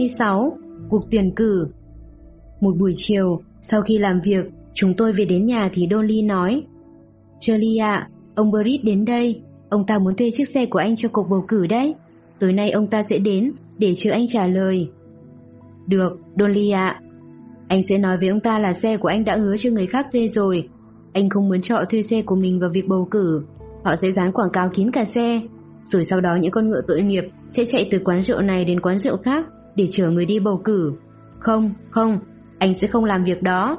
26 Cuộc tuyển cử Một buổi chiều, sau khi làm việc, chúng tôi về đến nhà thì Dolly nói Charlie ạ, ông Britt đến đây, ông ta muốn thuê chiếc xe của anh cho cuộc bầu cử đấy. Tối nay ông ta sẽ đến để chờ anh trả lời. Được, Dolly ạ. Anh sẽ nói với ông ta là xe của anh đã hứa cho người khác thuê rồi. Anh không muốn trọ thuê xe của mình vào việc bầu cử. Họ sẽ dán quảng cáo kín cả xe. Rồi sau đó những con ngựa tội nghiệp sẽ chạy từ quán rượu này đến quán rượu khác để chở người đi bầu cử. Không, không, anh sẽ không làm việc đó.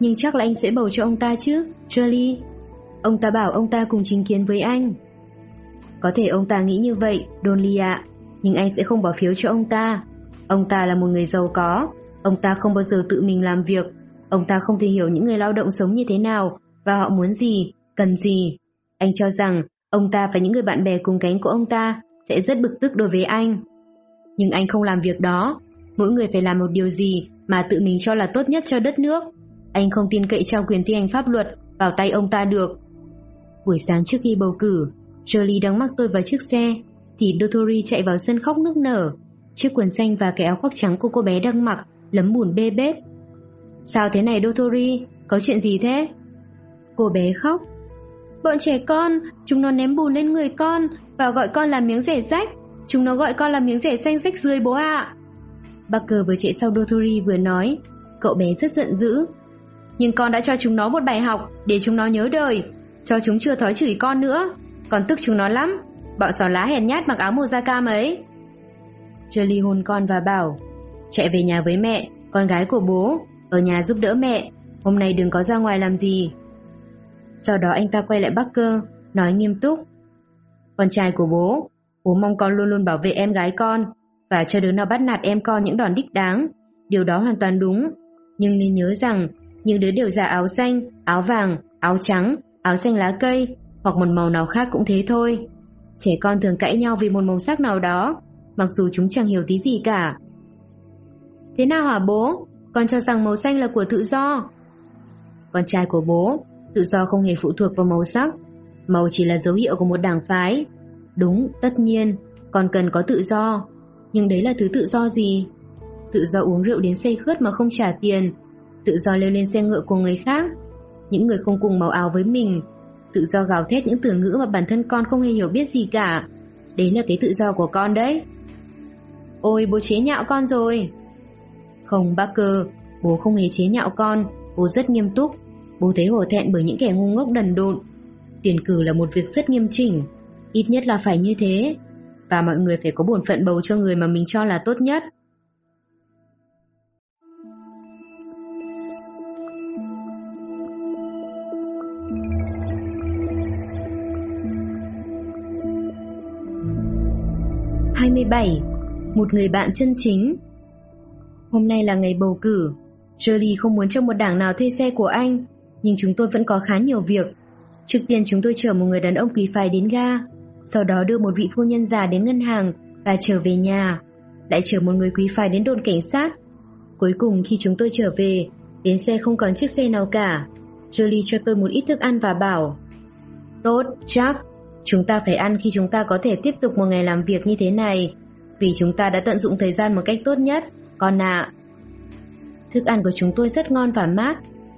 Nhưng chắc là anh sẽ bầu cho ông ta chứ, Shirley. Ông ta bảo ông ta cùng chứng kiến với anh. Có thể ông ta nghĩ như vậy, Donley ạ, nhưng anh sẽ không bỏ phiếu cho ông ta. Ông ta là một người giàu có, ông ta không bao giờ tự mình làm việc, ông ta không thể hiểu những người lao động sống như thế nào và họ muốn gì, cần gì. Anh cho rằng ông ta và những người bạn bè cùng cánh của ông ta sẽ rất bực tức đối với anh. Nhưng anh không làm việc đó, mỗi người phải làm một điều gì mà tự mình cho là tốt nhất cho đất nước. Anh không tin cậy trao quyền thi hành pháp luật vào tay ông ta được. Buổi sáng trước khi bầu cử, Jolie đang mắc tôi vào chiếc xe, thì Dotori chạy vào sân khóc nức nở. Chiếc quần xanh và cái áo khoác trắng của cô bé đang mặc lấm bùn bê bết. Sao thế này Dotori? Có chuyện gì thế? Cô bé khóc. Bọn trẻ con, chúng nó ném bùn lên người con và gọi con là miếng rẻ rách. Chúng nó gọi con là miếng rẻ xanh rách rưới bố ạ. À. Barker vừa chạy sau Dotori vừa nói. Cậu bé rất giận dữ. Nhưng con đã cho chúng nó một bài học để chúng nó nhớ đời. Cho chúng chưa thói chửi con nữa. Con tức chúng nó lắm. Bọn xỏ lá hèn nhát mặc áo màu da cam ấy. Jolie hôn con và bảo Chạy về nhà với mẹ, con gái của bố Ở nhà giúp đỡ mẹ Hôm nay đừng có ra ngoài làm gì Sau đó anh ta quay lại Barker Nói nghiêm túc Con trai của bố Bố mong con luôn luôn bảo vệ em gái con Và cho đứa nào bắt nạt em con những đòn đích đáng. Điều đó hoàn toàn đúng. Nhưng nên nhớ rằng Những đứa đều giả áo xanh, áo vàng, áo trắng Áo xanh lá cây Hoặc một màu nào khác cũng thế thôi. Trẻ con thường cãi nhau vì một màu sắc nào đó Mặc dù chúng chẳng hiểu tí gì cả. Thế nào hả bố? Con cho rằng màu xanh là của tự do. Con trai của bố Tự do không hề phụ thuộc vào màu sắc. Màu chỉ là dấu hiệu của một đảng phái. Đúng, tất nhiên còn cần có tự do. Nhưng đấy là thứ tự do gì? Tự do uống rượu đến say khướt mà không trả tiền. Tự do leo lên xe ngựa của người khác. Những người không cùng màu áo với mình. Tự do gào thét những từ ngữ mà bản thân con không hề hiểu biết gì cả. Đấy là cái tự do của con đấy. Ôi bố chế nhạo con rồi. Không bác cơ Bố không hề chế nhạo con. Bố rất nghiêm túc. Bố thấy hổ thẹn bởi những kẻ ngu ngốc đần độn. Tiền cử là một việc rất nghiêm chỉnh. Ít nhất là phải như thế Và mọi người phải có bổn phận bầu cho người mà mình cho là tốt nhất Hai mươi bảy một người bạn chân chính. Hôm nay là ngày bầu cử. Julie không muốn cho một đảng nào thuê xe của anh, nhưng chúng tôi vẫn có khá nhiều việc. Trước tiên chúng tôi chở một người đàn ông quý phái đến ga, sau đó đưa một vị phu nhân già đến ngân hàng và trở về nhà, lại chở một người quý phái đến đồn cảnh sát. Cuối cùng khi chúng tôi trở về, đến xe không còn chiếc xe nào cả. Jolie cho tôi một ít thức ăn và bảo Tốt, Jack, chúng ta phải ăn khi chúng ta có thể tiếp tục một ngày làm việc như thế này vì chúng ta đã tận dụng thời gian một cách tốt nhất, con ạ. Thức ăn của chúng tôi rất ngon và mát,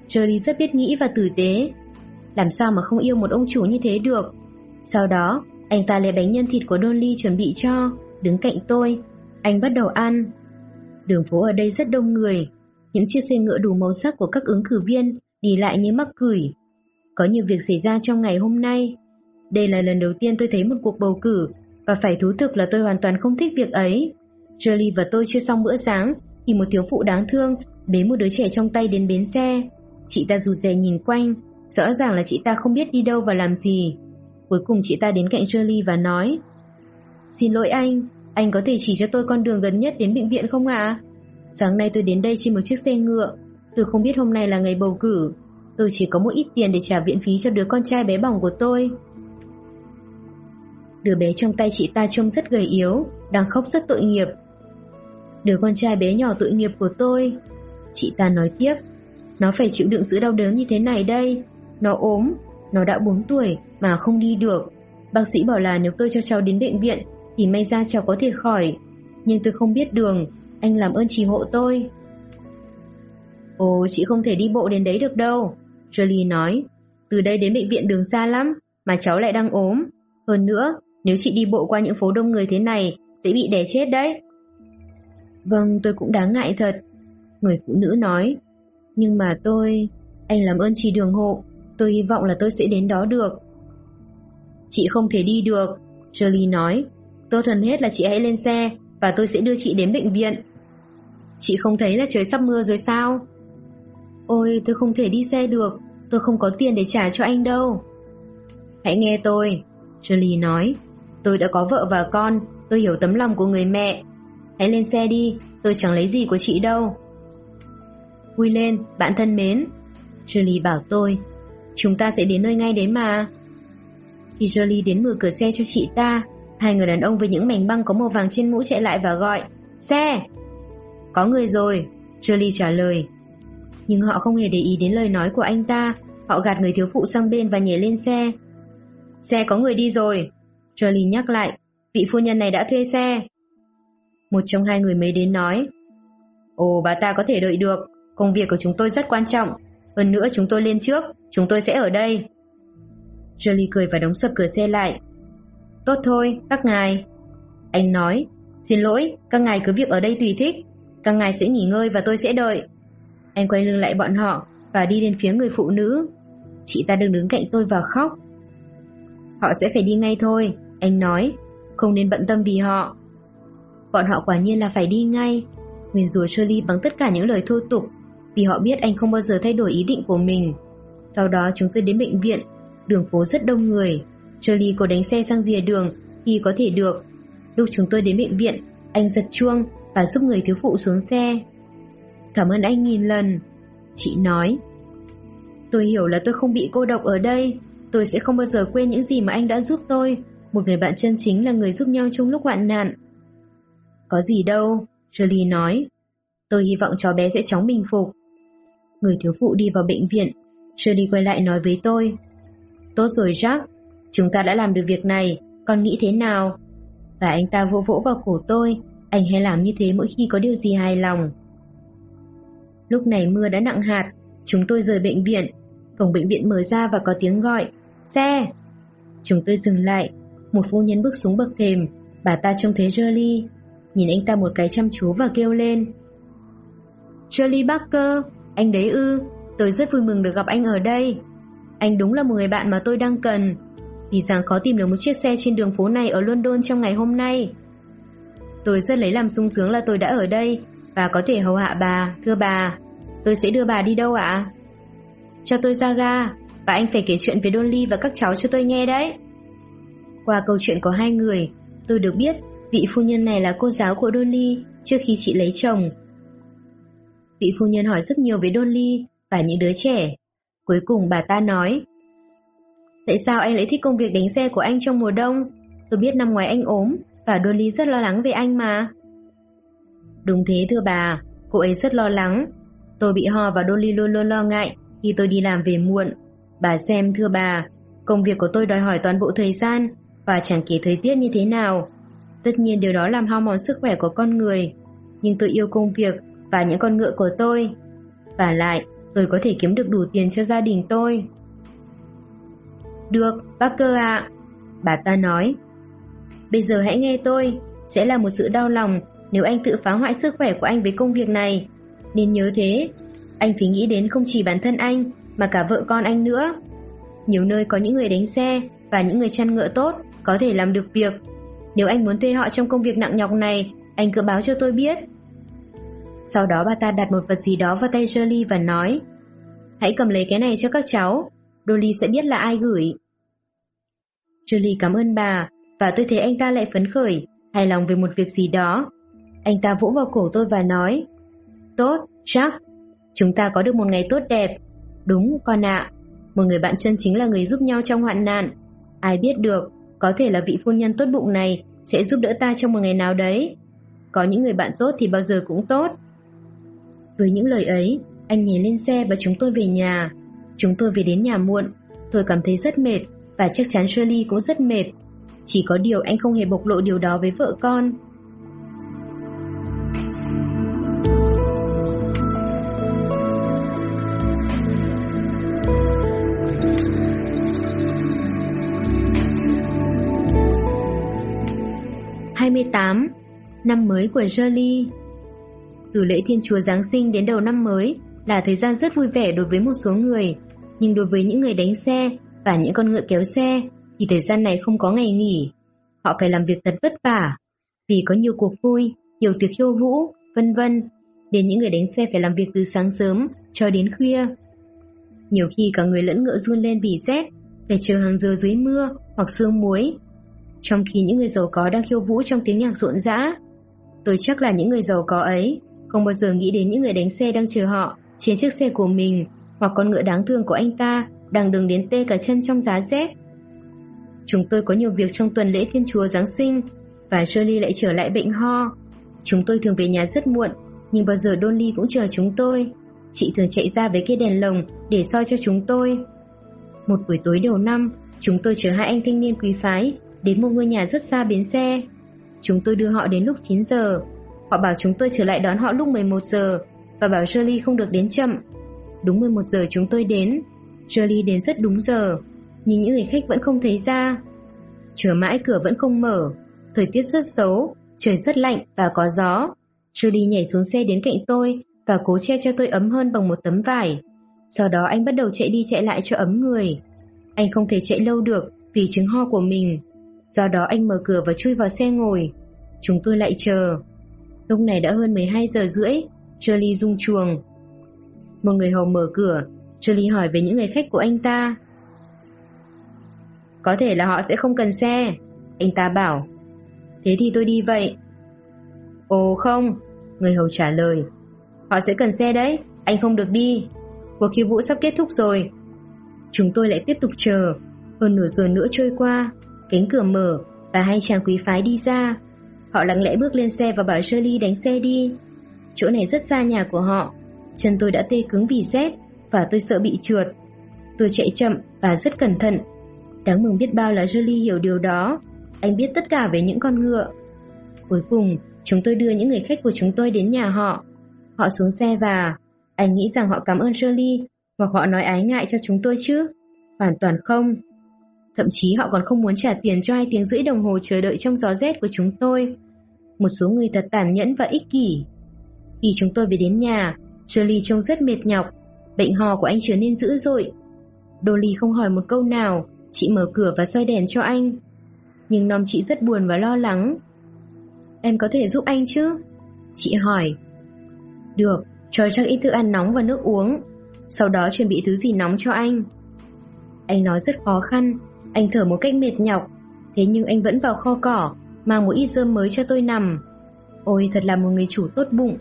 Jolie rất biết nghĩ và tử tế. Làm sao mà không yêu một ông chủ như thế được? Sau đó, anh ta lấy bánh nhân thịt của Dolly chuẩn bị cho, đứng cạnh tôi. Anh bắt đầu ăn. Đường phố ở đây rất đông người, những chiếc xe ngựa đủ màu sắc của các ứng cử viên đi lại như mắc cười. Có nhiều việc xảy ra trong ngày hôm nay. Đây là lần đầu tiên tôi thấy một cuộc bầu cử và phải thú thực là tôi hoàn toàn không thích việc ấy. Jolie và tôi chưa xong bữa sáng thì một thiếu phụ đáng thương bế một đứa trẻ trong tay đến bến xe. Chị ta rụt rè nhìn quanh, rõ ràng là chị ta không biết đi đâu và làm gì. Cuối cùng chị ta đến cạnh Shirley và nói Xin lỗi anh, anh có thể chỉ cho tôi con đường gần nhất đến bệnh viện không ạ? Sáng nay tôi đến đây trên một chiếc xe ngựa, tôi không biết hôm nay là ngày bầu cử. Tôi chỉ có một ít tiền để trả viện phí cho đứa con trai bé bỏng của tôi. Đứa bé trong tay chị ta trông rất gầy yếu, đang khóc rất tội nghiệp. Đứa con trai bé nhỏ tội nghiệp của tôi. Chị ta nói tiếp, nó phải chịu đựng sự đau đớn như thế này đây. Nó ốm, nó đã 4 tuổi mà không đi được. Bác sĩ bảo là nếu tôi cho cháu đến bệnh viện thì may ra cháu có thể khỏi. nhưng tôi không biết đường, anh làm ơn chỉ hộ tôi. Ồ, chị không thể đi bộ đến đấy được đâu, Jolie nói. Từ đây đến bệnh viện đường xa lắm, mà cháu lại đang ốm. Hơn nữa, nếu chị đi bộ qua những phố đông người thế này, sẽ bị đè chết đấy. Vâng, tôi cũng đáng ngại thật. Người phụ nữ nói. Nhưng mà tôi... Anh làm ơn chỉ đường hộ. Tôi hy vọng là tôi sẽ đến đó được. Chị không thể đi được, Jolie nói. Tốt hơn hết là chị hãy lên xe và tôi sẽ đưa chị đến bệnh viện. Chị không thấy là trời sắp mưa rồi sao? Ôi, tôi không thể đi xe được. Tôi không có tiền để trả cho anh đâu. Hãy nghe tôi, Jolie nói. Tôi đã có vợ và con, tôi hiểu tấm lòng của người mẹ. Hãy lên xe đi, tôi chẳng lấy gì của chị đâu. Vui lên, bạn thân mến. Jolie bảo tôi, chúng ta sẽ đến nơi ngay đấy mà. Hijoli đến mở cửa xe cho chị ta, hai người đàn ông với những mảnh băng có màu vàng trên mũ chạy lại và gọi, xe! Có người rồi, Jolie trả lời. Nhưng họ không hề để ý đến lời nói của anh ta, họ gạt người thiếu phụ sang bên và nhảy lên xe. Xe có người đi rồi, Jolie nhắc lại, vị phu nhân này đã thuê xe. Một trong hai người mới đến nói, Ồ, bà ta có thể đợi được, công việc của chúng tôi rất quan trọng, hơn nữa chúng tôi lên trước, chúng tôi sẽ ở đây. Jolie cười và đóng sập cửa xe lại. Tốt thôi, các ngài. Anh nói, xin lỗi, các ngài cứ việc ở đây tùy thích. Các ngài sẽ nghỉ ngơi và tôi sẽ đợi. Anh quay lưng lại bọn họ và đi đến phía người phụ nữ. Chị ta đừng đứng cạnh tôi và khóc. Họ sẽ phải đi ngay thôi, anh nói, không nên bận tâm vì họ. Bọn họ quả nhiên là phải đi ngay. Nguyền rủa Shirley bằng tất cả những lời thô tục vì họ biết anh không bao giờ thay đổi ý định của mình. Sau đó chúng tôi đến bệnh viện, đường phố rất đông người. Shirley có đánh xe sang rìa đường khi có thể được. Lúc chúng tôi đến bệnh viện, anh giật chuông và giúp người thiếu phụ xuống xe. Cảm ơn anh nghìn lần. Chị nói. Tôi hiểu là tôi không bị cô độc ở đây. Tôi sẽ không bao giờ quên những gì mà anh đã giúp tôi. Một người bạn chân chính là người giúp nhau trong lúc hoạn nạn. Có gì đâu, Charlie nói. Tôi hy vọng cháu bé sẽ chóng bình phục. Người thiếu phụ đi vào bệnh viện. Jolie quay lại nói với tôi. Tốt rồi Jack, chúng ta đã làm được việc này, con nghĩ thế nào? Và anh ta vỗ vỗ vào cổ tôi, anh hay làm như thế mỗi khi có điều gì hài lòng. Lúc này mưa đã nặng hạt, chúng tôi rời bệnh viện. Cổng bệnh viện mở ra và có tiếng gọi, xe! Chúng tôi dừng lại, một phu nhân bước xuống bậc thềm, bà ta trông thấy Jolie, nhìn anh ta một cái chăm chú và kêu lên. Jolie Barker, anh đấy ư, tôi rất vui mừng được gặp anh ở đây. Anh đúng là một người bạn mà tôi đang cần, vì rằng khó tìm được một chiếc xe trên đường phố này ở London trong ngày hôm nay. Tôi rất lấy làm sung sướng là tôi đã ở đây và có thể hầu hạ bà, thưa bà. Tôi sẽ đưa bà đi đâu ạ? Cho tôi ra ga, và anh phải kể chuyện về Dolly và các cháu cho tôi nghe đấy. Qua câu chuyện của hai người, tôi được biết vị phu nhân này là cô giáo của Dolly trước khi chị lấy chồng. Vị phu nhân hỏi rất nhiều về Dolly và những đứa trẻ. Cuối cùng bà ta nói Tại sao anh lại thích công việc đánh xe của anh trong mùa đông? Tôi biết năm ngoái anh ốm và Dolly rất lo lắng về anh mà. Đúng thế thưa bà, cô ấy rất lo lắng. Tôi bị ho và Dolly luôn luôn lo ngại khi tôi đi làm về muộn. Bà xem thưa bà, công việc của tôi đòi hỏi toàn bộ thời gian và chẳng kể thời tiết như thế nào. Tất nhiên điều đó làm hao mòn sức khỏe của con người, nhưng tôi yêu công việc và những con ngựa của tôi. Và lại, tôi có thể kiếm được đủ tiền cho gia đình tôi. Được, bác cơ ạ. Bà ta nói. Bây giờ hãy nghe tôi, sẽ là một sự đau lòng nếu anh tự phá hoại sức khỏe của anh với công việc này. Nên nhớ thế, anh phải nghĩ đến không chỉ bản thân anh mà cả vợ con anh nữa. Nhiều nơi có những người đánh xe và những người chăn ngựa tốt có thể làm được việc. Nếu anh muốn thuê họ trong công việc nặng nhọc này, anh cứ báo cho tôi biết. Sau đó bà ta đặt một vật gì đó vào tay Jolie và nói Hãy cầm lấy cái này cho các cháu, Dolly sẽ biết là ai gửi. Julie cảm ơn bà, và tôi thấy anh ta lại phấn khởi, hài lòng về một việc gì đó. Anh ta vỗ vào cổ tôi và nói Tốt, Jack, chúng ta có được một ngày tốt đẹp. Đúng, con ạ, một người bạn chân chính là người giúp nhau trong hoạn nạn. Ai biết được, có thể là vị phu nhân tốt bụng này sẽ giúp đỡ ta trong một ngày nào đấy. Có những người bạn tốt thì bao giờ cũng tốt. Với những lời ấy, anh nhảy lên xe và chúng tôi về nhà. Chúng tôi về đến nhà muộn, tôi cảm thấy rất mệt và chắc chắn Shirley cũng rất mệt. Chỉ có điều anh không hề bộc lộ điều đó với vợ con. Hai mươi tám Năm mới của Jolie từ lễ Thiên Chúa Giáng sinh đến đầu năm mới là thời gian rất vui vẻ đối với một số người, nhưng đối với những người đánh xe và những con ngựa kéo xe thì thời gian này không có ngày nghỉ. Họ phải làm việc thật vất vả, vì có nhiều cuộc vui, nhiều tiệc khiêu vũ, vân vân, đến những người đánh xe phải làm việc từ sáng sớm cho đến khuya. Nhiều khi cả người lẫn ngựa run lên vì rét, phải chờ hàng giờ dưới mưa hoặc sương muối. Trong khi những người giàu có đang khiêu vũ trong tiếng nhạc rộn rã, tôi chắc là những người giàu có ấy không bao giờ nghĩ đến những người đánh xe đang chờ họ trên chiếc xe của mình hoặc con ngựa đáng thương của anh ta đang đường đến tê cả chân trong giá rét. Chúng tôi có nhiều việc trong tuần lễ Thiên Chúa Giáng sinh và Shirley lại trở lại bệnh ho. Chúng tôi thường về nhà rất muộn, nhưng bao giờ Dolly cũng chờ chúng tôi. Chị thường chạy ra với cái đèn lồng để soi cho chúng tôi. Một buổi tối đầu năm, chúng tôi chở hai anh thanh niên quý phái đến một ngôi nhà rất xa bến xe. Chúng tôi đưa họ đến lúc 9 giờ. Họ bảo chúng tôi trở lại đón họ lúc 11 giờ và bảo Shirley không được đến chậm. Đúng 11 giờ chúng tôi đến. Shirley đến rất đúng giờ, nhưng những người khách vẫn không thấy ra. Chờ mãi cửa vẫn không mở, thời tiết rất xấu, trời rất lạnh và có gió. Shirley nhảy xuống xe đến cạnh tôi và cố che cho tôi ấm hơn bằng một tấm vải. Sau đó anh bắt đầu chạy đi chạy lại cho ấm người. Anh không thể chạy lâu được vì chứng ho của mình. Do đó anh mở cửa và chui vào xe ngồi. Chúng tôi lại chờ. Lúc này đã hơn 12 giờ rưỡi, Charlie rung chuồng. Một người hầu mở cửa, Charlie hỏi về những người khách của anh ta. Có thể là họ sẽ không cần xe, anh ta bảo. Thế thì tôi đi vậy. Ồ không, người hầu trả lời. Họ sẽ cần xe đấy, anh không được đi. Cuộc khiêu vũ sắp kết thúc rồi. Chúng tôi lại tiếp tục chờ. Hơn nửa giờ nữa trôi qua, cánh cửa mở và hai chàng quý phái đi ra. Họ lặng lẽ bước lên xe và bảo Shirley đánh xe đi. Chỗ này rất xa nhà của họ. Chân tôi đã tê cứng vì rét và tôi sợ bị trượt. Tôi chạy chậm và rất cẩn thận. Đáng mừng biết bao là Julie hiểu điều đó. Anh biết tất cả về những con ngựa. Cuối cùng, chúng tôi đưa những người khách của chúng tôi đến nhà họ. Họ xuống xe và anh nghĩ rằng họ cảm ơn Shirley hoặc họ nói ái ngại cho chúng tôi chứ? Hoàn toàn không. Thậm chí họ còn không muốn trả tiền cho hai tiếng rưỡi đồng hồ chờ đợi trong gió rét của chúng tôi. Một số người thật tàn nhẫn và ích kỷ. Khi chúng tôi về đến nhà, Shirley trông rất mệt nhọc. Bệnh hò của anh trở nên dữ dội. Dolly không hỏi một câu nào, chị mở cửa và soi đèn cho anh. Nhưng Nom chị rất buồn và lo lắng. Em có thể giúp anh chứ? Chị hỏi. Được, cho chắc ít thức ăn nóng và nước uống. Sau đó chuẩn bị thứ gì nóng cho anh. Anh nói rất khó khăn, anh thở một cách mệt nhọc. Thế nhưng anh vẫn vào kho cỏ, mang một ít dơm mới cho tôi nằm. Ôi thật là một người chủ tốt bụng.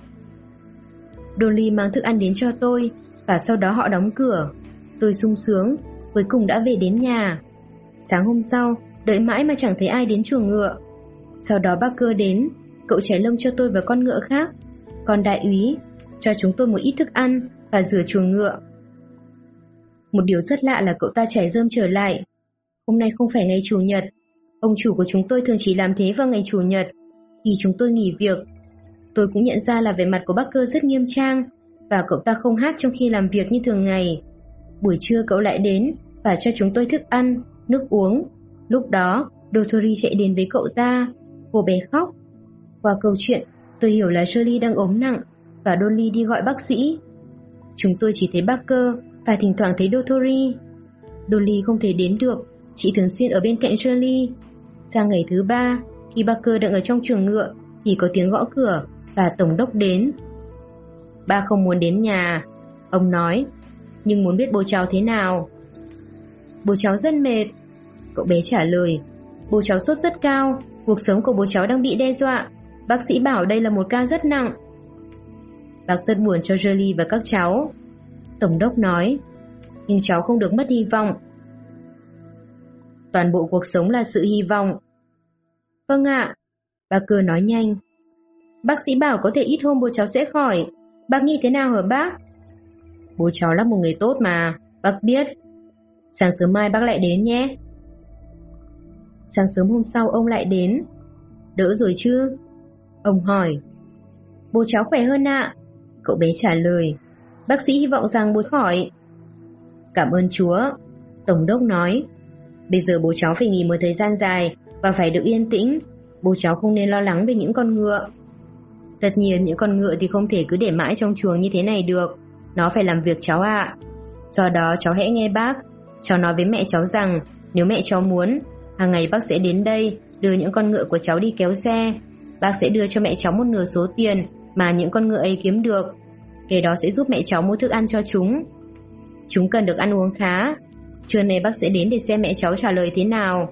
Dolly mang thức ăn đến cho tôi, và sau đó họ đóng cửa. Tôi sung sướng, cuối cùng đã về đến nhà. Sáng hôm sau, đợi mãi mà chẳng thấy ai đến chuồng ngựa. Sau đó bác cơ đến, cậu trẻ lông cho tôi và con ngựa khác. Còn đại úy, cho chúng tôi một ít thức ăn và rửa chuồng ngựa. Một điều rất lạ là cậu ta chảy rơm trở lại. Hôm nay không phải ngày Chủ nhật. Ông chủ của chúng tôi thường chỉ làm thế vào ngày Chủ nhật, khi chúng tôi nghỉ việc. Tôi cũng nhận ra là vẻ mặt của bác cơ rất nghiêm trang, và cậu ta không hát trong khi làm việc như thường ngày. Buổi trưa cậu lại đến và cho chúng tôi thức ăn, nước uống. Lúc đó, Dotori chạy đến với cậu ta. Cô bé khóc. Qua câu chuyện, tôi hiểu là Shirley đang ốm nặng và Dolly đi gọi bác sĩ. Chúng tôi chỉ thấy bác cơ và thỉnh thoảng thấy Dotori. Dolly không thể đến được, chị thường xuyên ở bên cạnh Shirley. Sang ngày thứ ba, khi Barker đang ở trong chuồng ngựa, thì có tiếng gõ cửa và tổng đốc đến. Ba không muốn đến nhà, ông nói, nhưng muốn biết bố cháu thế nào. Bố cháu rất mệt, cậu bé trả lời. Bố cháu sốt rất cao, cuộc sống của bố cháu đang bị đe dọa. Bác sĩ bảo đây là một ca rất nặng. Bác rất buồn cho Jolie và các cháu. Tổng đốc nói, nhưng cháu không được mất hy vọng. Toàn bộ cuộc sống là sự hy vọng. Vâng ạ, bác cơ nói nhanh. Bác sĩ bảo có thể ít hôm bố cháu sẽ khỏi. Bác nghĩ thế nào hả bác? Bố cháu là một người tốt mà, bác biết. Sáng sớm mai bác lại đến nhé. Sáng sớm hôm sau ông lại đến. Đỡ rồi chứ? Ông hỏi. Bố cháu khỏe hơn ạ. Cậu bé trả lời. Bác sĩ hy vọng rằng bố khỏi. Cảm ơn Chúa. Tổng đốc nói. Bây giờ bố cháu phải nghỉ một thời gian dài và phải được yên tĩnh. bố cháu không nên lo lắng về những con ngựa. Tất nhiên những con ngựa thì không thể cứ để mãi trong chuồng như thế này được. Nó phải làm việc cháu ạ. Do đó cháu hãy nghe bác. Cháu nói với mẹ cháu rằng nếu mẹ cháu muốn, hàng ngày bác sẽ đến đây đưa những con ngựa của cháu đi kéo xe. Bác sẽ đưa cho mẹ cháu một nửa số tiền mà những con ngựa ấy kiếm được. Cái đó sẽ giúp mẹ cháu mua thức ăn cho chúng. Chúng cần được ăn uống khá. Trưa nay bác sẽ đến để xem mẹ cháu trả lời thế nào.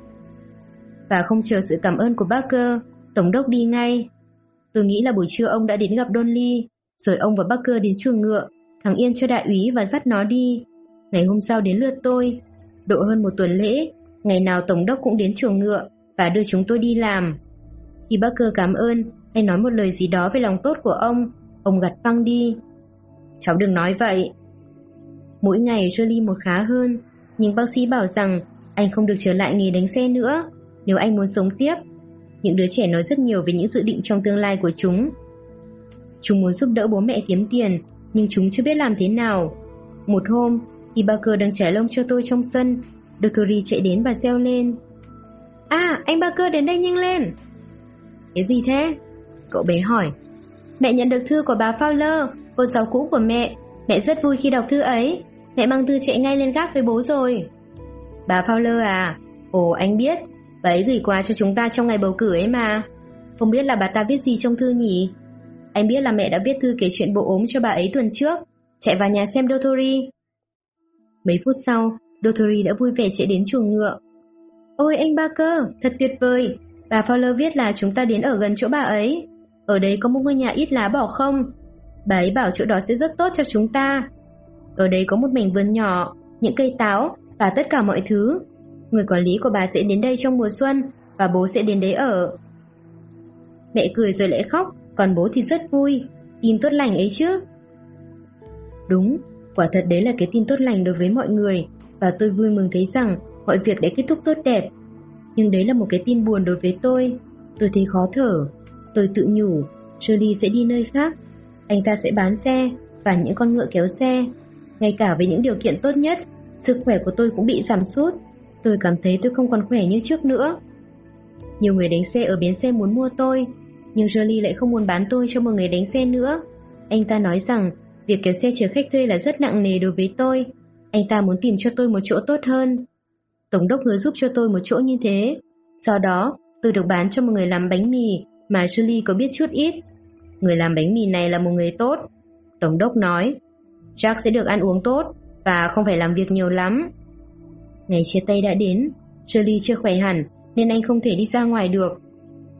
Và không chờ sự cảm ơn của bác cơ, Tổng đốc đi ngay. Tôi nghĩ là buổi trưa ông đã đến gặp Donly, rồi ông và bác cơ đến chuồng ngựa, thằng Yên cho đại úy và dắt nó đi. Ngày hôm sau đến lượt tôi. Độ hơn một tuần lễ, ngày nào Tổng đốc cũng đến chuồng ngựa và đưa chúng tôi đi làm. Khi bác cơ cảm ơn hay nói một lời gì đó về lòng tốt của ông, ông gặt văng đi. Cháu đừng nói vậy. Mỗi ngày Jolie một khá hơn, nhưng bác sĩ bảo rằng anh không được trở lại nghề đánh xe nữa nếu anh muốn sống tiếp. Những đứa trẻ nói rất nhiều về những dự định trong tương lai của chúng. Chúng muốn giúp đỡ bố mẹ kiếm tiền, nhưng chúng chưa biết làm thế nào. Một hôm, khi Barker đang trải lông cho tôi trong sân, Dotori chạy đến và reo lên. À, anh Barker đến đây nhanh lên! Cái gì thế? Cậu bé hỏi. Mẹ nhận được thư của bà Fowler, cô giáo cũ của mẹ. Mẹ rất vui khi đọc thư ấy. Mẹ mang thư chạy ngay lên gác với bố rồi. Bà Fowler à? Ồ, anh biết. Bà ấy gửi quà cho chúng ta trong ngày bầu cử ấy mà. Không biết là bà ta viết gì trong thư nhỉ? Anh biết là mẹ đã viết thư kể chuyện bộ ốm cho bà ấy tuần trước. Chạy vào nhà xem Dotori. Mấy phút sau, Dotori đã vui vẻ chạy đến chuồng ngựa. Ôi anh Barker, thật tuyệt vời. Bà Fowler viết là chúng ta đến ở gần chỗ bà ấy. Ở đấy có một ngôi nhà ít lá bỏ không? Bà ấy bảo chỗ đó sẽ rất tốt cho chúng ta. Ở đây có một mảnh vườn nhỏ, những cây táo và tất cả mọi thứ. Người quản lý của bà sẽ đến đây trong mùa xuân và bố sẽ đến đấy ở. Mẹ cười rồi lại khóc, còn bố thì rất vui. Tin tốt lành ấy chứ. Đúng, quả thật đấy là cái tin tốt lành đối với mọi người và tôi vui mừng thấy rằng mọi việc đã kết thúc tốt đẹp. Nhưng đấy là một cái tin buồn đối với tôi. Tôi thấy khó thở. Tôi tự nhủ, Shirley sẽ đi nơi khác. Anh ta sẽ bán xe và những con ngựa kéo xe. Ngay cả với những điều kiện tốt nhất, sức khỏe của tôi cũng bị giảm sút. Tôi cảm thấy tôi không còn khỏe như trước nữa. Nhiều người đánh xe ở bến xe muốn mua tôi, nhưng Jolie lại không muốn bán tôi cho một người đánh xe nữa. Anh ta nói rằng việc kéo xe chở khách thuê là rất nặng nề đối với tôi. Anh ta muốn tìm cho tôi một chỗ tốt hơn. Tổng đốc hứa giúp cho tôi một chỗ như thế. Sau đó, tôi được bán cho một người làm bánh mì mà Julie có biết chút ít. Người làm bánh mì này là một người tốt. Tổng đốc nói, Jack sẽ được ăn uống tốt và không phải làm việc nhiều lắm. Ngày chia tay đã đến, Shirley chưa khỏe hẳn nên anh không thể đi ra ngoài được.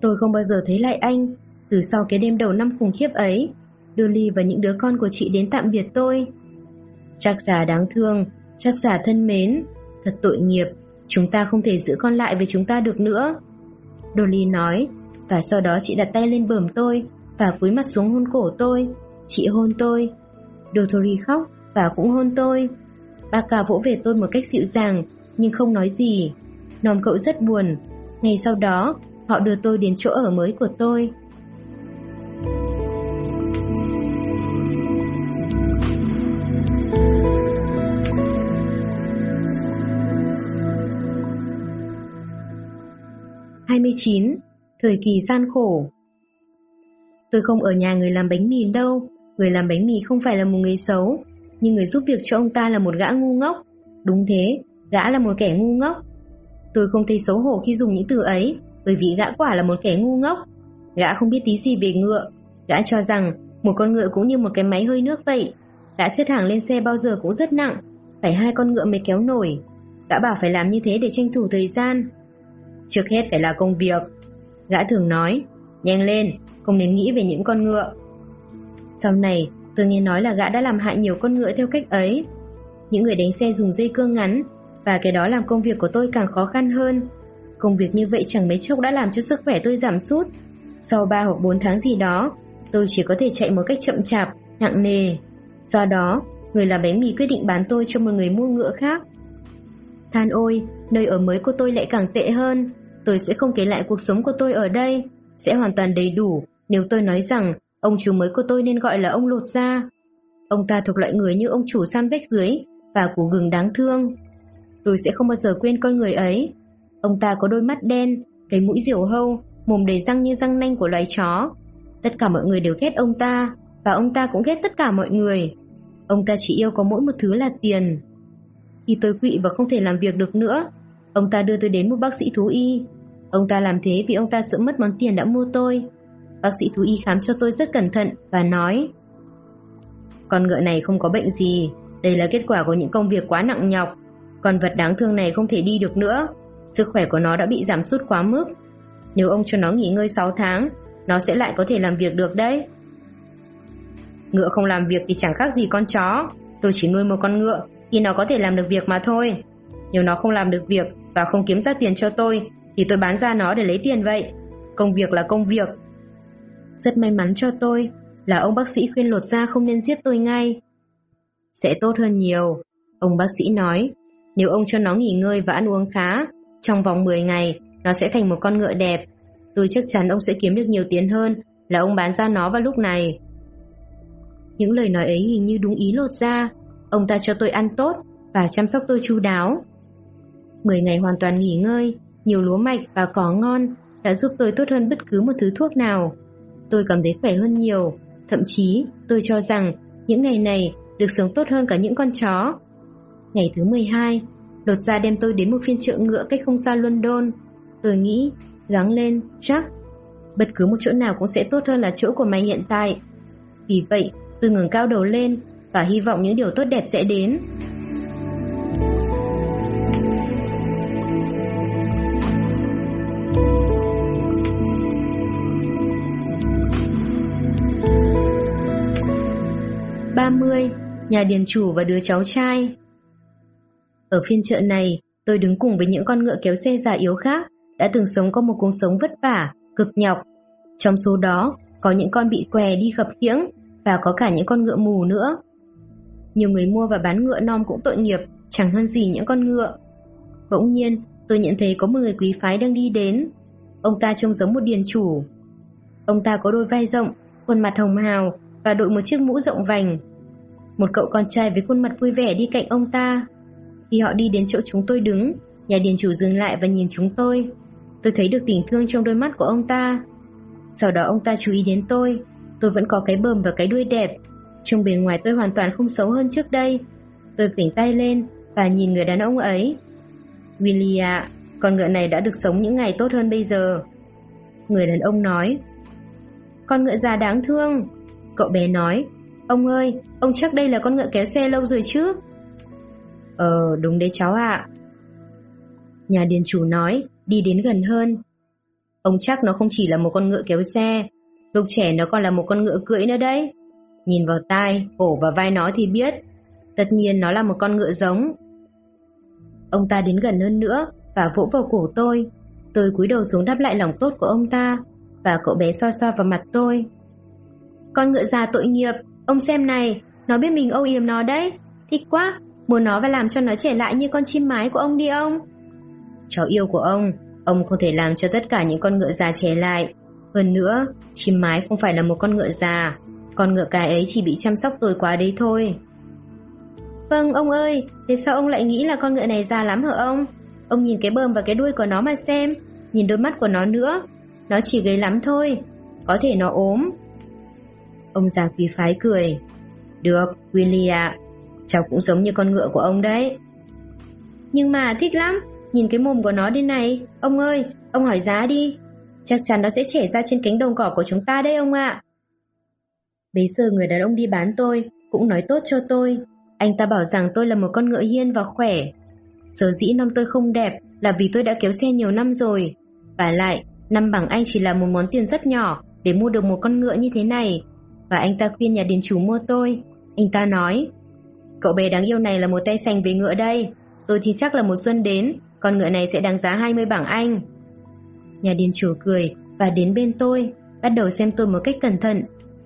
Tôi không bao giờ thấy lại anh từ sau cái đêm đầu năm khủng khiếp ấy. Dolly và những đứa con của chị đến tạm biệt tôi. Jack già đáng thương, Jack già thân mến, thật tội nghiệp, chúng ta không thể giữ con lại với chúng ta được nữa. Dolly nói, và sau đó chị đặt tay lên bờm tôi và cúi mặt xuống hôn cổ tôi. Chị hôn tôi. Dotori khóc và cũng hôn tôi. Baka vỗ về tôi một cách dịu dàng nhưng không nói gì. Nòm cậu rất buồn. Ngày sau đó, họ đưa tôi đến chỗ ở mới của tôi. hai mươi chín Thời kỳ gian khổ Tôi không ở nhà người làm bánh mì đâu Người làm bánh mì không phải là một người xấu Nhưng người giúp việc cho ông ta là một gã ngu ngốc Đúng thế, gã là một kẻ ngu ngốc. Tôi không thấy xấu hổ khi dùng những từ ấy, bởi vì gã quả là một kẻ ngu ngốc. Gã không biết tí gì về ngựa. Gã cho rằng một con ngựa cũng như một cái máy hơi nước vậy. Gã chất hàng lên xe bao giờ cũng rất nặng, phải hai con ngựa mới kéo nổi. Gã bảo phải làm như thế để tranh thủ thời gian. Trước hết phải là công việc. Gã thường nói, nhanh lên, không nên nghĩ về những con ngựa. Sau này, tôi nghe nói là gã đã làm hại nhiều con ngựa theo cách ấy. Những người đánh xe dùng dây cương ngắn và cái đó làm công việc của tôi càng khó khăn hơn. Công việc như vậy chẳng mấy chốc đã làm cho sức khỏe tôi giảm sút. Sau 3 hoặc 4 tháng gì đó, tôi chỉ có thể chạy một cách chậm chạp, nặng nề. Do đó, người làm bánh mì quyết định bán tôi cho một người mua ngựa khác. Than ôi, nơi ở mới của tôi lại càng tệ hơn. Tôi sẽ không kể lại cuộc sống của tôi ở đây. Sẽ hoàn toàn đầy đủ nếu tôi nói rằng ông chủ mới của tôi nên gọi là ông lột da. Ông ta thuộc loại người như ông chủ Sam rách dưới và củ gừng đáng thương. Tôi sẽ không bao giờ quên con người ấy. Ông ta có đôi mắt đen, cái mũi diều hâu, mồm đầy răng như răng nanh của loài chó. Tất cả mọi người đều ghét ông ta, và ông ta cũng ghét tất cả mọi người. Ông ta chỉ yêu có mỗi một thứ là tiền. Khi tôi quỵ và không thể làm việc được nữa, ông ta đưa tôi đến một bác sĩ thú y. Ông ta làm thế vì ông ta sợ mất món tiền đã mua tôi. Bác sĩ thú y khám cho tôi rất cẩn thận và nói Con ngựa này không có bệnh gì, đây là kết quả của những công việc quá nặng nhọc. Con vật đáng thương này không thể đi được nữa. Sức khỏe của nó đã bị giảm sút quá mức. Nếu ông cho nó nghỉ ngơi 6 tháng, nó sẽ lại có thể làm việc được đấy. Ngựa không làm việc thì chẳng khác gì con chó. Tôi chỉ nuôi một con ngựa thì nó có thể làm được việc mà thôi. Nếu nó không làm được việc và không kiếm ra tiền cho tôi thì tôi bán ra nó để lấy tiền vậy. Công việc là công việc. Rất may mắn cho tôi là ông bác sĩ khuyên lột da không nên giết tôi ngay. Sẽ tốt hơn nhiều, ông bác sĩ nói. Nếu ông cho nó nghỉ ngơi và ăn uống khá, trong vòng 10 ngày nó sẽ thành một con ngựa đẹp. Tôi chắc chắn ông sẽ kiếm được nhiều tiền hơn là ông bán ra nó vào lúc này. Những lời nói ấy hình như đúng ý lột da Ông ta cho tôi ăn tốt và chăm sóc tôi chu đáo. 10 ngày hoàn toàn nghỉ ngơi, nhiều lúa mạch và cỏ ngon đã giúp tôi tốt hơn bất cứ một thứ thuốc nào. Tôi cảm thấy khỏe hơn nhiều, thậm chí tôi cho rằng những ngày này được sống tốt hơn cả những con chó. Ngày thứ 12, đột ra đem tôi đến một phiên chợ ngựa cách không xa London. Tôi nghĩ, gắng lên, Jack. Bất cứ một chỗ nào cũng sẽ tốt hơn là chỗ của mày hiện tại. Vì vậy, tôi ngừng cao đầu lên và hy vọng những điều tốt đẹp sẽ đến. Ba mươi Nhà điền chủ và đứa cháu trai Ở phiên chợ này, tôi đứng cùng với những con ngựa kéo xe già yếu khác đã từng sống có một cuộc sống vất vả, cực nhọc. Trong số đó, có những con bị què đi khập khiễng và có cả những con ngựa mù nữa. Nhiều người mua và bán ngựa non cũng tội nghiệp, chẳng hơn gì những con ngựa. Bỗng nhiên, tôi nhận thấy có một người quý phái đang đi đến. Ông ta trông giống một điền chủ. Ông ta có đôi vai rộng, khuôn mặt hồng hào và đội một chiếc mũ rộng vành. Một cậu con trai với khuôn mặt vui vẻ đi cạnh ông ta. Khi họ đi đến chỗ chúng tôi đứng, nhà điền chủ dừng lại và nhìn chúng tôi. Tôi thấy được tình thương trong đôi mắt của ông ta. Sau đó ông ta chú ý đến tôi. Tôi vẫn có cái bờm và cái đuôi đẹp. Trong bề ngoài tôi hoàn toàn không xấu hơn trước đây. Tôi phỉnh tay lên và nhìn người đàn ông ấy. Willy ạ, con ngựa này đã được sống những ngày tốt hơn bây giờ. Người đàn ông nói. Con ngựa già đáng thương. Cậu bé nói. Ông ơi, ông chắc đây là con ngựa kéo xe lâu rồi chứ? Ờ, đúng đấy cháu ạ. Nhà điền chủ nói, đi đến gần hơn. Ông chắc nó không chỉ là một con ngựa kéo xe, lúc trẻ nó còn là một con ngựa cưỡi nữa đấy. Nhìn vào tai, cổ và vai nó thì biết. Tất nhiên nó là một con ngựa giống. Ông ta đến gần hơn nữa và vỗ vào cổ tôi. Tôi cúi đầu xuống đáp lại lòng tốt của ông ta và cậu bé xoa xoa vào mặt tôi. Con ngựa già tội nghiệp, ông xem này, nó biết mình âu yếm nó đấy. Thích quá, muốn nó và làm cho nó trẻ lại như con chim mái của ông đi ông. Cháu yêu của ông, ông không thể làm cho tất cả những con ngựa già trẻ lại. Hơn nữa, chim mái không phải là một con ngựa già, con ngựa cái ấy chỉ bị chăm sóc tồi quá đấy thôi. Vâng, ông ơi, thế sao ông lại nghĩ là con ngựa này già lắm hả ông? Ông nhìn cái bờm và cái đuôi của nó mà xem, nhìn đôi mắt của nó nữa. Nó chỉ gầy lắm thôi, có thể nó ốm. Ông già quý phái cười. Được, Willy ạ, cháu cũng giống như con ngựa của ông đấy. Nhưng mà thích lắm, Nhìn cái mồm của nó đây này, ông ơi, ông hỏi giá đi. Chắc chắn nó sẽ trẻ ra trên cánh đồng cỏ của chúng ta đấy ông ạ. Bấy giờ người đàn ông đi bán tôi, cũng nói tốt cho tôi. Anh ta bảo rằng tôi là một con ngựa hiên và khỏe. Giờ dĩ năm tôi không đẹp là vì tôi đã kéo xe nhiều năm rồi. Và lại, năm bằng anh chỉ là một món tiền rất nhỏ để mua được một con ngựa như thế này. Và anh ta khuyên nhà điền chủ mua tôi. Anh ta nói, cậu bé đáng yêu này là một tay sành về ngựa đây. Tôi thì chắc là một xuân đến, con ngựa này sẽ đáng giá 20 bảng Anh. Nhà điền chủ cười và đến bên tôi, bắt đầu xem tôi một cách cẩn thận.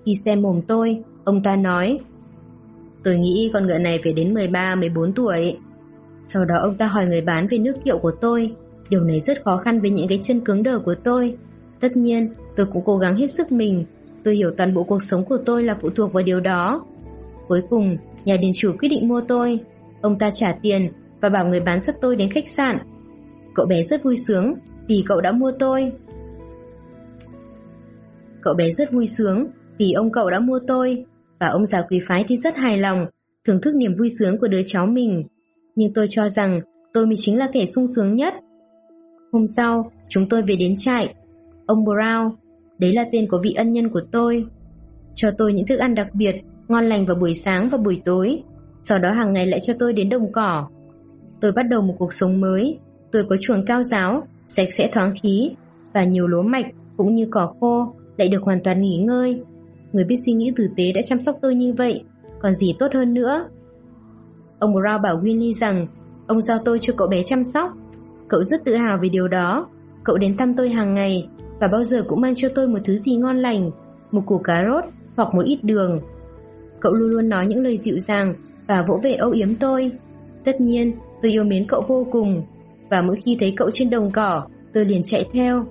Khi xem mồm tôi, ông ta nói Tôi nghĩ con ngựa này phải đến 13-14 tuổi. Sau đó ông ta hỏi người bán về nước kiệu của tôi. Điều này rất khó khăn với những cái chân cứng đờ của tôi. Tất nhiên, tôi cũng cố gắng hết sức mình. Tôi hiểu toàn bộ cuộc sống của tôi là phụ thuộc vào điều đó. Cuối cùng, nhà điền chủ quyết định mua tôi. Ông ta trả tiền và bảo người bán dắt tôi đến khách sạn. Cậu bé rất vui sướng vì cậu đã mua tôi. Cậu bé rất vui sướng vì ông cậu đã mua tôi và ông già quý phái thì rất hài lòng, thưởng thức niềm vui sướng của đứa cháu mình. Nhưng tôi cho rằng tôi mới chính là kẻ sung sướng nhất. Hôm sau, chúng tôi về đến trại. Ông Brown, đấy là tên của vị ân nhân của tôi, cho tôi những thức ăn đặc biệt, ngon lành vào buổi sáng và buổi tối. Sau đó hàng ngày lại cho tôi đến đồng cỏ. Tôi bắt đầu một cuộc sống mới. Tôi có chuồng cao giáo, sạch sẽ thoáng khí và nhiều lúa mạch cũng như cỏ khô lại được hoàn toàn nghỉ ngơi. Người biết suy nghĩ tử tế đã chăm sóc tôi như vậy, còn gì tốt hơn nữa. Ông Brown bảo Winnie rằng ông giao tôi cho cậu bé chăm sóc. Cậu rất tự hào về điều đó. Cậu đến thăm tôi hàng ngày và bao giờ cũng mang cho tôi một thứ gì ngon lành, một củ cà rốt hoặc một ít đường. Cậu luôn luôn nói những lời dịu dàng và vỗ về âu yếm tôi. Tất nhiên, tôi yêu mến cậu vô cùng và mỗi khi thấy cậu trên đồng cỏ, tôi liền chạy theo.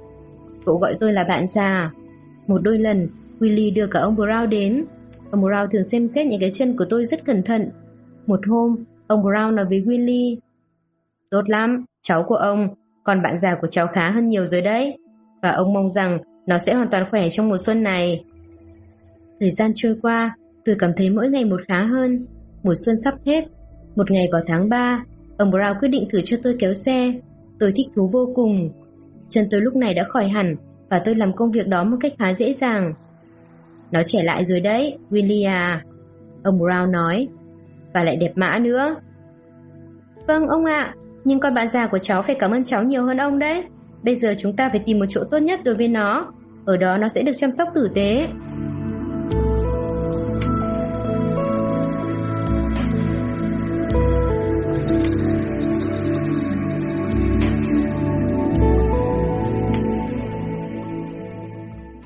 Cậu gọi tôi là bạn già. Một đôi lần, Willy đưa cả ông Brown đến. Ông Brown thường xem xét những cái chân của tôi rất cẩn thận. Một hôm, ông Brown nói với Willy Tốt lắm, cháu của ông, còn bạn già của cháu khá hơn nhiều rồi đấy. Và ông mong rằng nó sẽ hoàn toàn khỏe trong mùa xuân này. Thời gian trôi qua, tôi cảm thấy mỗi ngày một khá hơn. Mùa xuân sắp hết. Một ngày vào tháng 3, ông Brown quyết định thử cho tôi kéo xe. Tôi thích thú vô cùng. Chân tôi lúc này đã khỏi hẳn và tôi làm công việc đó một cách khá dễ dàng. Nó trẻ lại rồi đấy, Willie à. Ông Brown nói. Và lại đẹp mã nữa. Vâng, ông ạ. nhưng con bạn già của cháu phải cảm ơn cháu nhiều hơn ông đấy. Bây giờ chúng ta phải tìm một chỗ tốt nhất đối với nó. Ở đó nó sẽ được chăm sóc tử tế.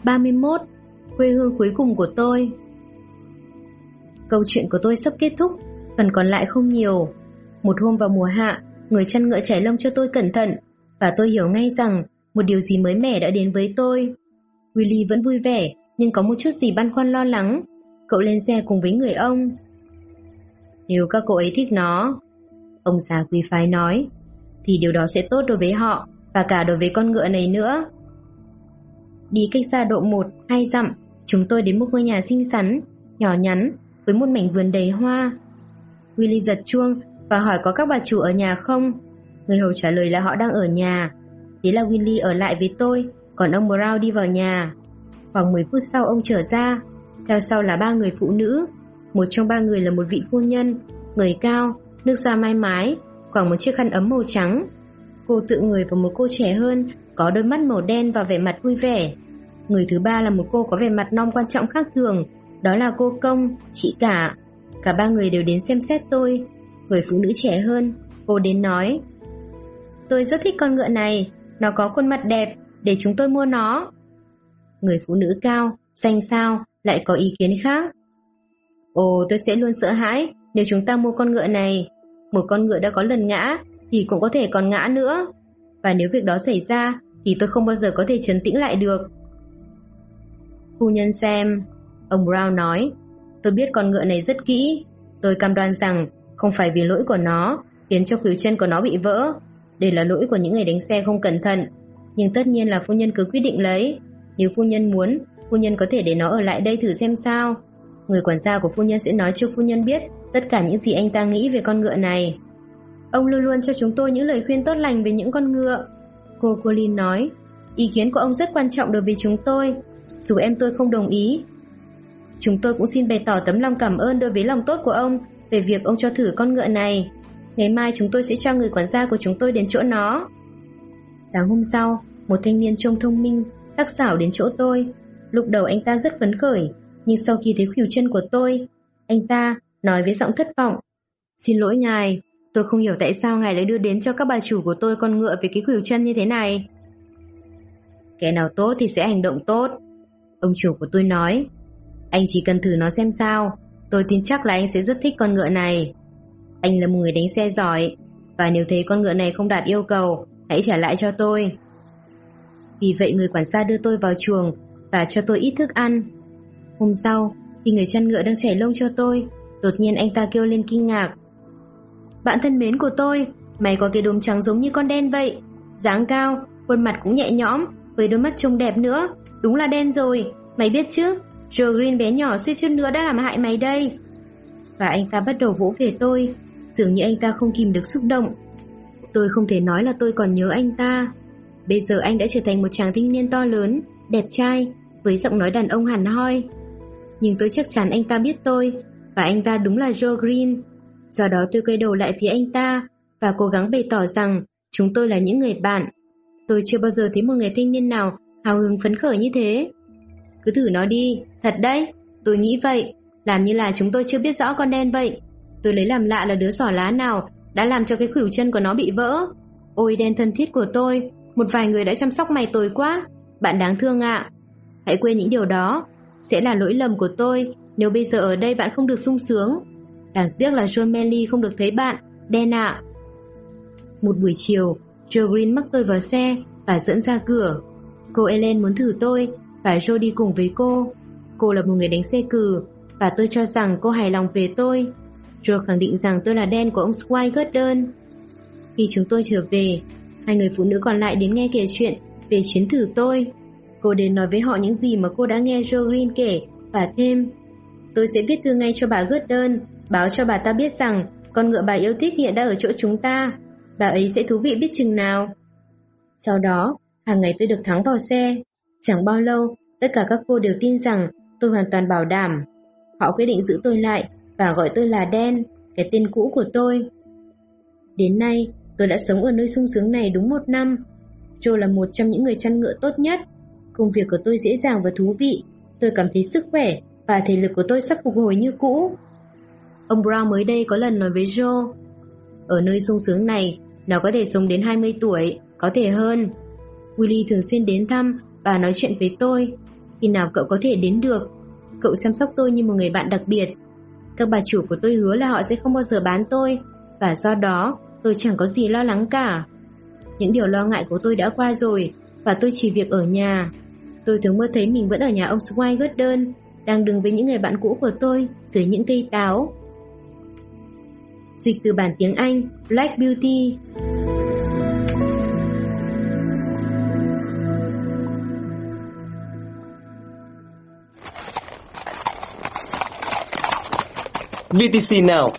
31 Quê hương cuối cùng của tôi Câu chuyện của tôi sắp kết thúc, Phần còn lại không nhiều Một hôm vào mùa hạ, Người chăn ngựa trải lông cho tôi cẩn thận và tôi hiểu ngay rằng Một điều gì mới mẻ đã đến với tôi Willy vẫn vui vẻ Nhưng có một chút gì băn khoăn lo lắng Cậu lên xe cùng với người ông Nếu các cô ấy thích nó Ông già quý phái nói Thì điều đó sẽ tốt đối với họ Và cả đối với con ngựa này nữa Đi cách xa độ 1, 2 dặm, chúng tôi đến một ngôi nhà xinh xắn, nhỏ nhắn, với một mảnh vườn đầy hoa. Willy giật chuông và hỏi có các bà chủ ở nhà không? Người hầu trả lời là họ đang ở nhà. Thế là Winley ở lại với tôi, còn ông Brown đi vào nhà. Khoảng 10 phút sau ông trở ra, theo sau là ba người phụ nữ. Một trong ba người là một vị phu nhân, người cao, nước da mai mái, khoảng một chiếc khăn ấm màu trắng. Cô tự người và một cô trẻ hơn có đôi mắt màu đen và vẻ mặt vui vẻ. Người thứ ba là một cô có vẻ mặt non quan trọng khác thường, đó là cô Công, chị cả. Cả ba người đều đến xem xét tôi. Người phụ nữ trẻ hơn, cô đến nói. Tôi rất thích con ngựa này, nó có khuôn mặt đẹp, để chúng tôi mua nó. Người phụ nữ cao, xanh sao, lại có ý kiến khác. Ồ, tôi sẽ luôn sợ hãi nếu chúng ta mua con ngựa này. Một con ngựa đã có lần ngã, thì cũng có thể còn ngã nữa. Và nếu việc đó xảy ra, thì tôi không bao giờ có thể trấn tĩnh lại được. Phu nhân xem, ông Brown nói, tôi biết con ngựa này rất kỹ, tôi cam đoan rằng không phải vì lỗi của nó khiến cho khuỷu chân của nó bị vỡ, đây là lỗi của những người đánh xe không cẩn thận, nhưng tất nhiên là phu nhân cứ quyết định lấy, nếu phu nhân muốn, phu nhân có thể để nó ở lại đây thử xem sao. Người quản gia của phu nhân sẽ nói cho phu nhân biết tất cả những gì anh ta nghĩ về con ngựa này. Ông luôn luôn cho chúng tôi những lời khuyên tốt lành về những con ngựa. Cô Colin nói, ý kiến của ông rất quan trọng đối với chúng tôi, dù em tôi không đồng ý. Chúng tôi cũng xin bày tỏ tấm lòng cảm ơn đối với lòng tốt của ông về việc ông cho thử con ngựa này. Ngày mai chúng tôi sẽ cho người quản gia của chúng tôi đến chỗ nó. Sáng hôm sau, một thanh niên trông thông minh, sắc sảo đến chỗ tôi. Lúc đầu anh ta rất phấn khởi, nhưng sau khi thấy khuỷu chân của tôi, anh ta nói với giọng thất vọng. Xin lỗi ngài, Tôi không hiểu tại sao ngài lại đưa đến cho các bà chủ của tôi con ngựa với cái khuỷu chân như thế này. Kẻ nào tốt thì sẽ hành động tốt. Ông chủ của tôi nói. Anh chỉ cần thử nó xem sao. Tôi tin chắc là anh sẽ rất thích con ngựa này. Anh là một người đánh xe giỏi. Và nếu thấy con ngựa này không đạt yêu cầu, hãy trả lại cho tôi. Vì vậy người quản gia đưa tôi vào chuồng và cho tôi ít thức ăn. Hôm sau, khi người chăn ngựa đang chảy lông cho tôi, đột nhiên anh ta kêu lên kinh ngạc. Bạn thân mến của tôi, mày có cái đốm trắng giống như con đen vậy. dáng cao, khuôn mặt cũng nhẹ nhõm, với đôi mắt trông đẹp nữa. Đúng là đen rồi, Mày biết chứ, Joe Green bé nhỏ suýt chút nữa đã làm hại mày đây. Và anh ta bắt đầu vỗ về tôi, dường như anh ta không kìm được xúc động. Tôi không thể nói là tôi còn nhớ anh ta. Bây giờ anh đã trở thành một chàng thanh niên to lớn, đẹp trai, với giọng nói đàn ông hẳn hoi. Nhưng tôi chắc chắn anh ta biết tôi, và anh ta đúng là Joe Green. Do đó tôi quay đầu lại phía anh ta và cố gắng bày tỏ rằng chúng tôi là những người bạn. Tôi chưa bao giờ thấy một người thanh niên nào hào hứng phấn khởi như thế. Cứ thử nó đi, thật đấy, tôi nghĩ vậy, làm như là chúng tôi chưa biết rõ con đen vậy. Tôi lấy làm lạ là đứa sỏ lá nào đã làm cho cái khuỷu chân của nó bị vỡ. Ôi đen thân thiết của tôi, một vài người đã chăm sóc mày tồi quá, bạn đáng thương ạ. Hãy quên những điều đó, sẽ là lỗi lầm của tôi nếu bây giờ ở đây bạn không được sung sướng. Đáng tiếc là John Manley không được thấy bạn, đen ạ. Một buổi chiều, Joe Green mắc tôi vào xe và dẫn ra cửa. Cô Ellen muốn thử tôi và Joe đi cùng với cô. Cô là một người đánh xe cừ và tôi cho rằng cô hài lòng về tôi. Joe khẳng định rằng tôi là đen của ông Squire Gordon. Khi chúng tôi trở về, hai người phụ nữ còn lại đến nghe kể chuyện về chuyến thử tôi. Cô đến nói với họ những gì mà cô đã nghe Joe Green kể và thêm. Tôi sẽ viết thư ngay cho bà Gordon, báo cho bà ta biết rằng con ngựa bà yêu thích hiện đã ở chỗ chúng ta. Bà ấy sẽ thú vị biết chừng nào. Sau đó, hàng ngày tôi được thắng vào xe. Chẳng bao lâu, tất cả các cô đều tin rằng tôi hoàn toàn bảo đảm. Họ quyết định giữ tôi lại và gọi tôi là Đen, cái tên cũ của tôi. Đến nay, tôi đã sống ở nơi sung sướng này đúng một năm. Joe là một trong những người chăn ngựa tốt nhất. Công việc của tôi dễ dàng và thú vị. Tôi cảm thấy sức khỏe và thể lực của tôi sắp phục hồi như cũ. Ông Brown mới đây có lần nói với Joe, ở nơi sung sướng này, nó có thể sống đến 20 tuổi, có thể hơn. Willie thường xuyên đến thăm và nói chuyện với tôi. Khi nào cậu có thể đến được, cậu chăm sóc tôi như một người bạn đặc biệt. Các bà chủ của tôi hứa là họ sẽ không bao giờ bán tôi, và do đó tôi chẳng có gì lo lắng cả. Những điều lo ngại của tôi đã qua rồi, và tôi chỉ việc ở nhà. Tôi thường mơ thấy mình vẫn ở nhà ông Swine đơn, đang đứng với những người bạn cũ của tôi dưới những cây táo. Dịch từ bản tiếng Anh Black Beauty VTC Now